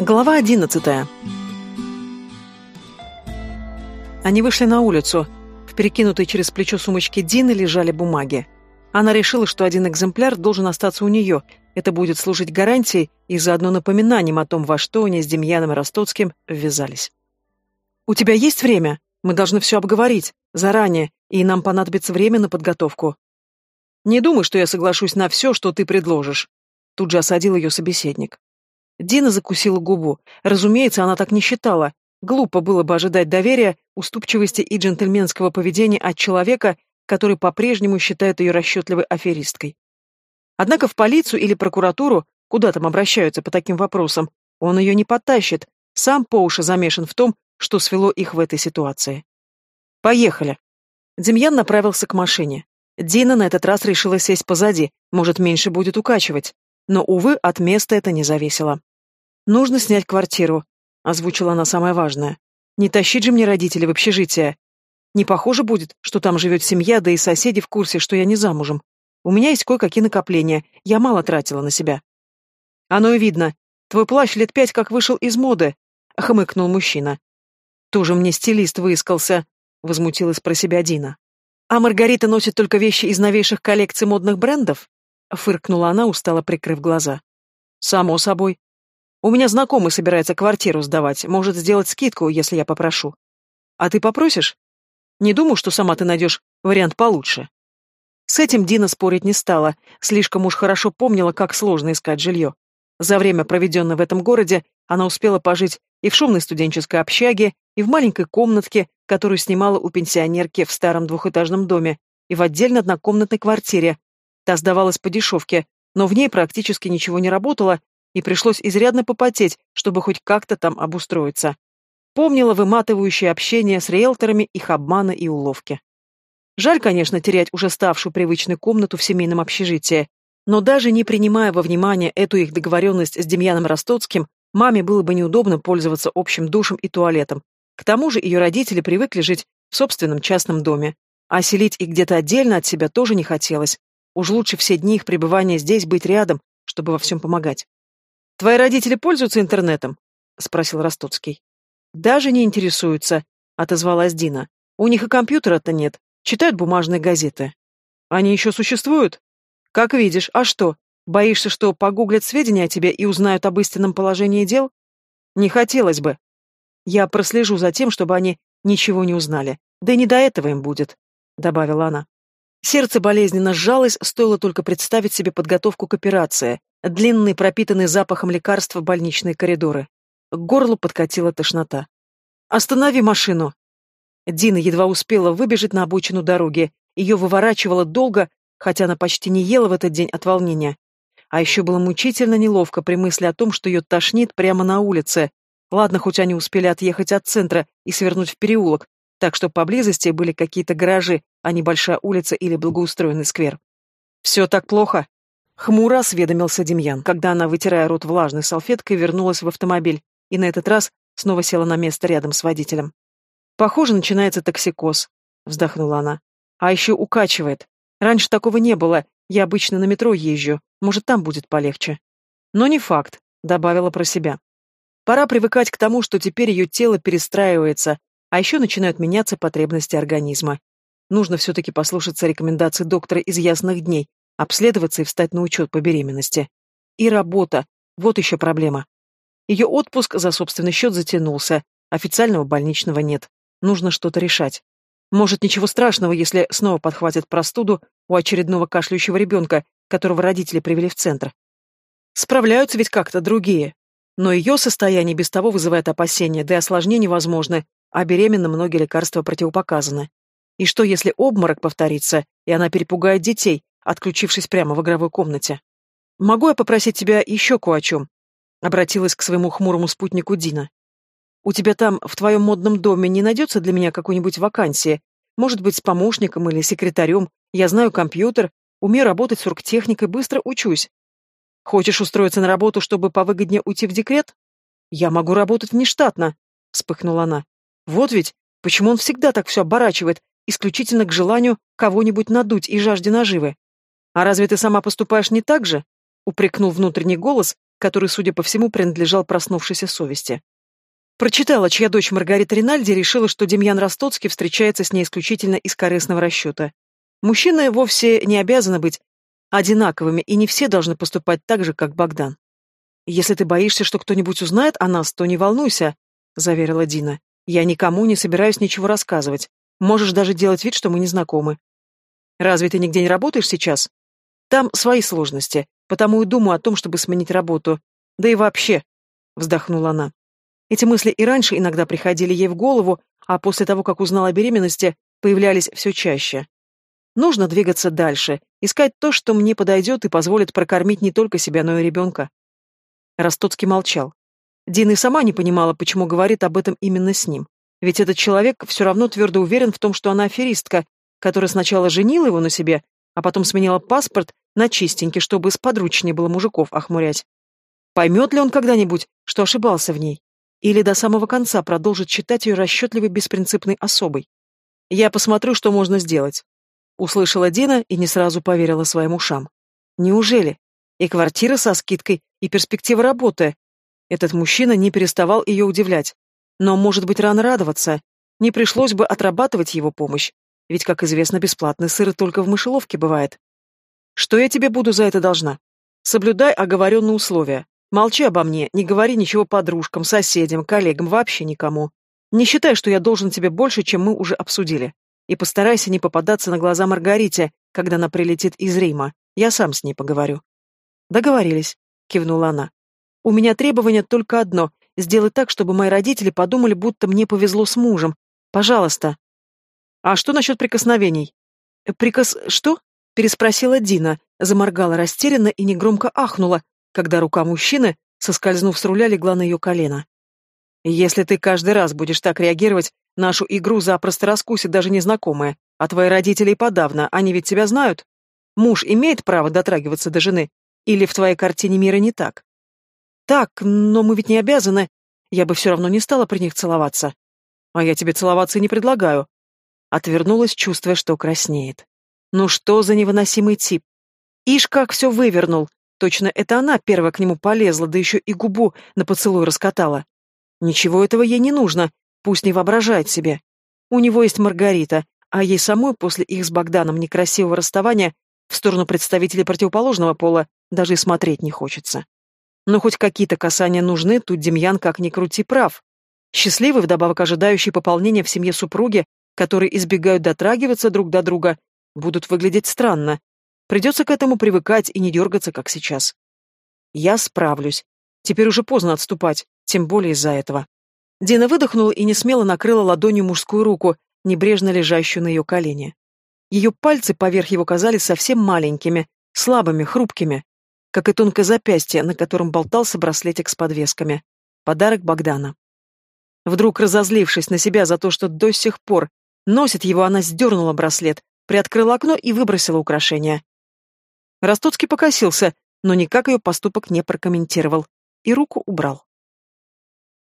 Глава 11. Они вышли на улицу. В перекинутой через плечо сумочке Дины лежали бумаги. Она решила, что один экземпляр должен остаться у нее. Это будет служить гарантией и заодно напоминанием о том, во что они с Демьяном Ростовским ввязались. «У тебя есть время? Мы должны все обговорить. Заранее. И нам понадобится время на подготовку». «Не думай, что я соглашусь на все, что ты предложишь», — тут же осадил ее собеседник. Дина закусила губу. Разумеется, она так не считала. Глупо было бы ожидать доверия, уступчивости и джентльменского поведения от человека, который по-прежнему считает ее расчетливой аферисткой. Однако в полицию или прокуратуру, куда там обращаются по таким вопросам, он ее не потащит, сам по уши замешан в том, что свело их в этой ситуации. «Поехали!» Демьян направился к машине. Дина на этот раз решила сесть позади, может, меньше будет укачивать. Но, увы, от места это не зависело. «Нужно снять квартиру», — озвучила она самое важное. «Не тащить же мне родителей в общежитие. Не похоже будет, что там живет семья, да и соседи в курсе, что я не замужем. У меня есть кое-какие накопления, я мало тратила на себя». «Оно и видно. Твой плащ лет пять как вышел из моды», — хмыкнул мужчина. «Тоже мне стилист выискался», — возмутилась про себя Дина. «А Маргарита носит только вещи из новейших коллекций модных брендов?» — фыркнула она, устало прикрыв глаза. «Само собой», у меня знакомый собирается квартиру сдавать, может сделать скидку, если я попрошу. А ты попросишь? Не думаю, что сама ты найдешь вариант получше. С этим Дина спорить не стала, слишком уж хорошо помнила, как сложно искать жилье. За время, проведенное в этом городе, она успела пожить и в шумной студенческой общаге, и в маленькой комнатке, которую снимала у пенсионерки в старом двухэтажном доме, и в отдельно однокомнатной квартире. Та сдавалась по дешевке, но в ней практически ничего не работало, и пришлось изрядно попотеть, чтобы хоть как-то там обустроиться. Помнила выматывающее общение с риэлторами, их обманы и уловки. Жаль, конечно, терять уже ставшую привычной комнату в семейном общежитии, но даже не принимая во внимание эту их договоренность с Демьяном Ростоцким, маме было бы неудобно пользоваться общим душем и туалетом. К тому же ее родители привыкли жить в собственном частном доме, а селить их где-то отдельно от себя тоже не хотелось. Уж лучше все дни их пребывания здесь быть рядом, чтобы во всем помогать. Твои родители пользуются интернетом? спросил Ростоцкий. Даже не интересуются, отозвалась Дина. У них и компьютера-то нет. Читают бумажные газеты. Они еще существуют? Как видишь, а что? Боишься, что погуглят сведения о тебе и узнают об истинном положении дел? Не хотелось бы. Я прослежу за тем, чтобы они ничего не узнали. Да и не до этого им будет, добавила она. Сердце болезненно сжалось, стоило только представить себе подготовку к операции, длинные, пропитанные запахом лекарства больничные коридоры. К горлу подкатила тошнота. «Останови машину!» Дина едва успела выбежать на обочину дороги. Ее выворачивало долго, хотя она почти не ела в этот день от волнения. А еще было мучительно неловко при мысли о том, что ее тошнит прямо на улице. Ладно, хоть они успели отъехать от центра и свернуть в переулок, так что поблизости были какие-то гаражи, а не большая улица или благоустроенный сквер. «Все так плохо?» Хмуро осведомился Демьян, когда она, вытирая рот влажной салфеткой, вернулась в автомобиль и на этот раз снова села на место рядом с водителем. «Похоже, начинается токсикоз», — вздохнула она. «А еще укачивает. Раньше такого не было, я обычно на метро езжу, может, там будет полегче». «Но не факт», — добавила про себя. Пора привыкать к тому, что теперь ее тело перестраивается, а еще начинают меняться потребности организма. Нужно все-таки послушаться рекомендаций доктора из ясных дней, обследоваться и встать на учет по беременности. И работа. Вот еще проблема. Ее отпуск за собственный счет затянулся. Официального больничного нет. Нужно что-то решать. Может, ничего страшного, если снова подхватят простуду у очередного кашляющего ребенка, которого родители привели в центр. Справляются ведь как-то другие. Но ее состояние без того вызывает опасения, да и осложнения возможны, а беременна многие лекарства противопоказаны. И что, если обморок повторится, и она перепугает детей, отключившись прямо в игровой комнате? «Могу я попросить тебя еще кое о чем?» — обратилась к своему хмурому спутнику Дина. «У тебя там, в твоем модном доме, не найдется для меня какой-нибудь вакансии? Может быть, с помощником или секретарем? Я знаю компьютер, умею работать с оргтехникой, быстро учусь. Хочешь устроиться на работу, чтобы повыгоднее уйти в декрет? Я могу работать внештатно, — вспыхнула она. Вот ведь, почему он всегда так все оборачивает, исключительно к желанию кого-нибудь надуть и жажде наживы. А разве ты сама поступаешь не так же? Упрекнул внутренний голос, который, судя по всему, принадлежал проснувшейся совести. Прочитала, чья дочь Маргарита Ринальди решила, что Демьян Ростоцкий встречается с ней исключительно из корыстного расчета. Мужчины вовсе не обязаны быть одинаковыми, и не все должны поступать так же, как Богдан. «Если ты боишься, что кто-нибудь узнает о нас, то не волнуйся», — заверила Дина. Я никому не собираюсь ничего рассказывать. Можешь даже делать вид, что мы не знакомы. Разве ты нигде не работаешь сейчас? Там свои сложности, потому и думаю о том, чтобы сменить работу. Да и вообще, вздохнула она. Эти мысли и раньше иногда приходили ей в голову, а после того, как узнала о беременности, появлялись все чаще. Нужно двигаться дальше, искать то, что мне подойдет и позволит прокормить не только себя, но и ребенка. Ростоцкий молчал. Дина и сама не понимала, почему говорит об этом именно с ним. Ведь этот человек все равно твердо уверен в том, что она аферистка, которая сначала женила его на себе, а потом сменила паспорт на чистенький, чтобы сподручнее было мужиков охмурять. Поймет ли он когда-нибудь, что ошибался в ней? Или до самого конца продолжит считать ее расчетливой, беспринципной особой? Я посмотрю, что можно сделать. Услышала Дина и не сразу поверила своим ушам. Неужели? И квартира со скидкой, и перспектива работы, этот мужчина не переставал ее удивлять. Но, может быть, рано радоваться. Не пришлось бы отрабатывать его помощь. Ведь, как известно, бесплатный сыр только в мышеловке бывает. Что я тебе буду за это должна? Соблюдай оговоренные условия. Молчи обо мне, не говори ничего подружкам, соседям, коллегам, вообще никому. Не считай, что я должен тебе больше, чем мы уже обсудили. И постарайся не попадаться на глаза Маргарите, когда она прилетит из Рима. Я сам с ней поговорю. Договорились, кивнула она. У меня требование только одно — сделать так, чтобы мои родители подумали, будто мне повезло с мужем. Пожалуйста. А что насчет прикосновений? Э, прикос... что? Переспросила Дина, заморгала растерянно и негромко ахнула, когда рука мужчины, соскользнув с руля, легла на ее колено. «Если ты каждый раз будешь так реагировать, нашу игру запросто раскусит даже незнакомые, а твои родители и подавно, они ведь тебя знают. Муж имеет право дотрагиваться до жены? Или в твоей картине мира не так?» так, но мы ведь не обязаны. Я бы все равно не стала при них целоваться. А я тебе целоваться и не предлагаю. Отвернулась, чувствуя, что краснеет. Ну что за невыносимый тип? Ишь, как все вывернул. Точно это она первая к нему полезла, да еще и губу на поцелуй раскатала. Ничего этого ей не нужно, пусть не воображает себе. У него есть Маргарита, а ей самой после их с Богданом некрасивого расставания в сторону представителей противоположного пола даже и смотреть не хочется. Но хоть какие-то касания нужны, тут Демьян как ни крути прав. Счастливый, вдобавок ожидающий пополнения в семье супруги, которые избегают дотрагиваться друг до друга, будут выглядеть странно. Придется к этому привыкать и не дергаться, как сейчас. Я справлюсь. Теперь уже поздно отступать, тем более из-за этого. Дина выдохнула и несмело накрыла ладонью мужскую руку, небрежно лежащую на ее колене. Ее пальцы поверх его казались совсем маленькими, слабыми, хрупкими как и тонкое запястье, на котором болтался браслетик с подвесками. Подарок Богдана. Вдруг разозлившись на себя за то, что до сих пор носит его, она сдернула браслет, приоткрыла окно и выбросила украшение. Ростоцкий покосился, но никак ее поступок не прокомментировал и руку убрал.